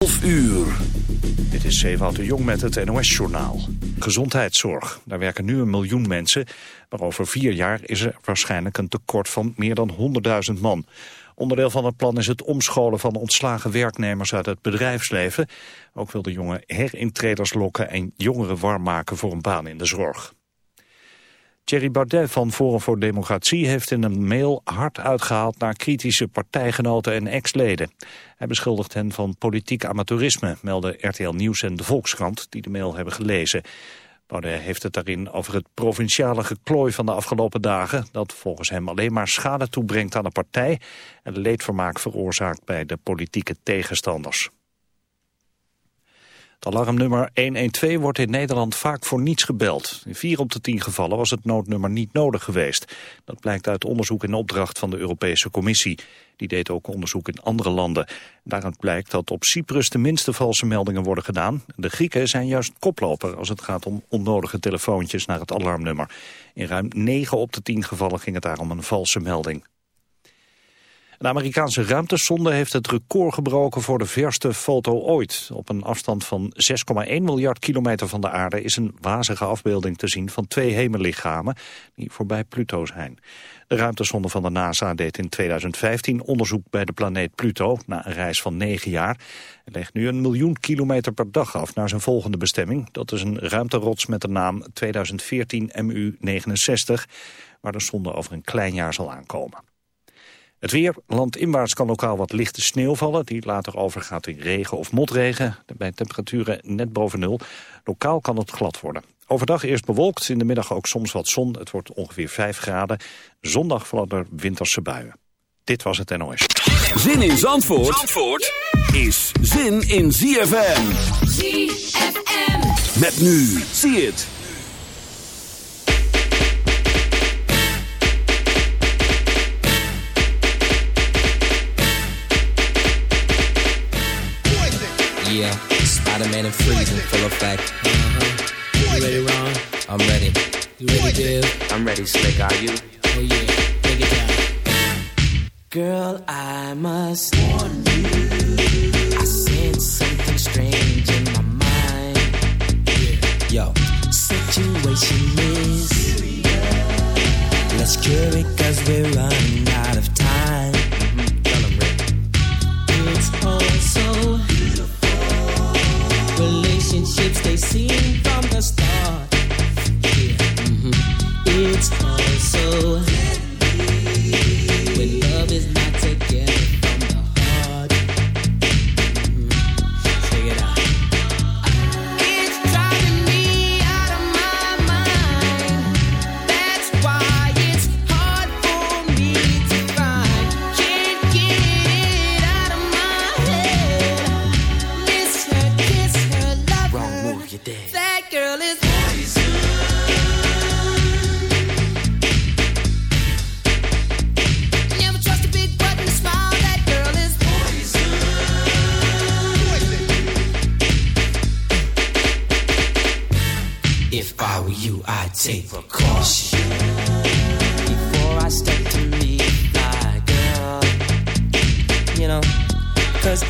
11 uur. Dit is Zeewout de Jong met het NOS-journaal. Gezondheidszorg. Daar werken nu een miljoen mensen. Maar over vier jaar is er waarschijnlijk een tekort van meer dan 100.000 man. Onderdeel van het plan is het omscholen van ontslagen werknemers uit het bedrijfsleven. Ook wil de jonge herintreders lokken en jongeren warm maken voor een baan in de zorg. Thierry Baudet van Forum voor Democratie heeft in een mail hard uitgehaald naar kritische partijgenoten en ex-leden. Hij beschuldigt hen van politiek amateurisme, melden RTL Nieuws en de Volkskrant die de mail hebben gelezen. Baudet heeft het daarin over het provinciale geklooi van de afgelopen dagen... dat volgens hem alleen maar schade toebrengt aan de partij... en leedvermaak veroorzaakt bij de politieke tegenstanders. Het alarmnummer 112 wordt in Nederland vaak voor niets gebeld. In vier op de tien gevallen was het noodnummer niet nodig geweest. Dat blijkt uit onderzoek in opdracht van de Europese Commissie. Die deed ook onderzoek in andere landen. Daaruit blijkt dat op Cyprus de minste valse meldingen worden gedaan. De Grieken zijn juist koploper als het gaat om onnodige telefoontjes naar het alarmnummer. In ruim 9 op de 10 gevallen ging het daar om een valse melding. Een Amerikaanse ruimtesonde heeft het record gebroken voor de verste foto ooit. Op een afstand van 6,1 miljard kilometer van de aarde is een wazige afbeelding te zien van twee hemellichamen die voorbij Pluto zijn. De ruimtesonde van de NASA deed in 2015 onderzoek bij de planeet Pluto na een reis van 9 jaar. Hij legt nu een miljoen kilometer per dag af naar zijn volgende bestemming. Dat is een ruimterots met de naam 2014 MU69, waar de sonde over een klein jaar zal aankomen. Het weer, landinwaarts kan lokaal wat lichte sneeuw vallen... die later overgaat in regen of motregen. Bij temperaturen net boven nul. Lokaal kan het glad worden. Overdag eerst bewolkt, in de middag ook soms wat zon. Het wordt ongeveer 5 graden. Zondag vallen er winterse buien. Dit was het NOS. Zin in Zandvoort, Zandvoort is zin in ZFM. ZFM. Met nu, zie het. Yeah, Spider-Man and freezing, full effect. Uh-huh. You ready, Ron? I'm ready. You ready, Bill? I'm ready, Slick. Are you? Oh yeah, take it down. Girl, I must warn you. I sense something strange in my mind. Yeah. Yo, situation is. Let's cure it cause we're running out of Seem from the start.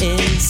Cause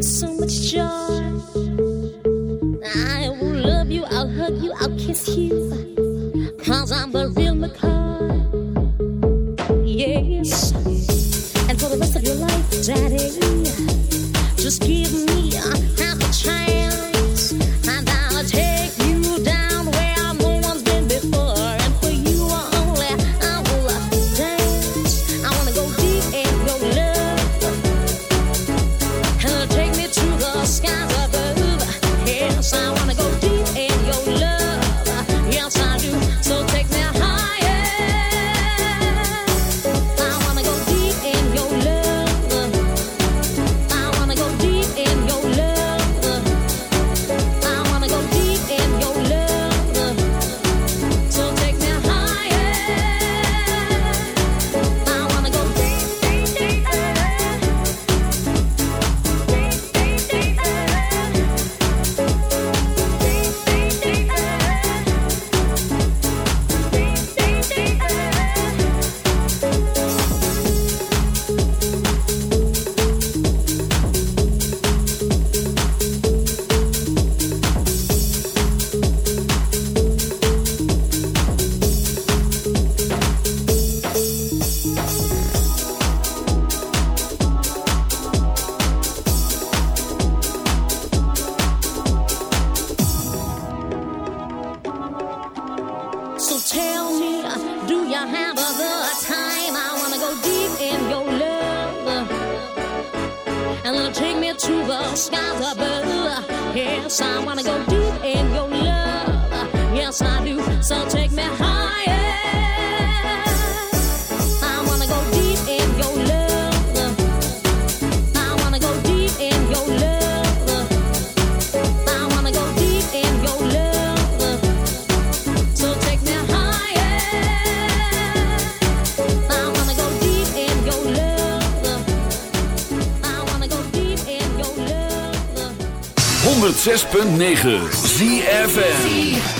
so much joy. I will love you, I'll hug you, I'll kiss you. Cause I'm a real McCoy. Yes. 106.9 ZFN